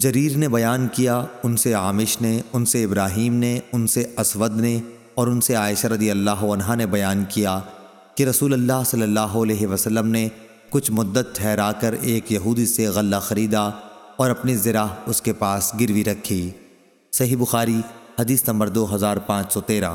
جریر نے بیان کیا، ان سے عامش نے، ان سے ابراہیم نے، ان سے اسود نے اور ان سے عائشہ رضی اللہ عنہ نے بیان کیا کہ رسول اللہ صلی اللہ علیہ وسلم نے کچھ مدت ٹھہرا کر ایک یہودی سے غلہ خریدا اور اپنی ذرا اس کے پاس گروی رکھی۔ صحیح بخاری، حدیث نمبر دو ہزار پانچ سو تیرہ۔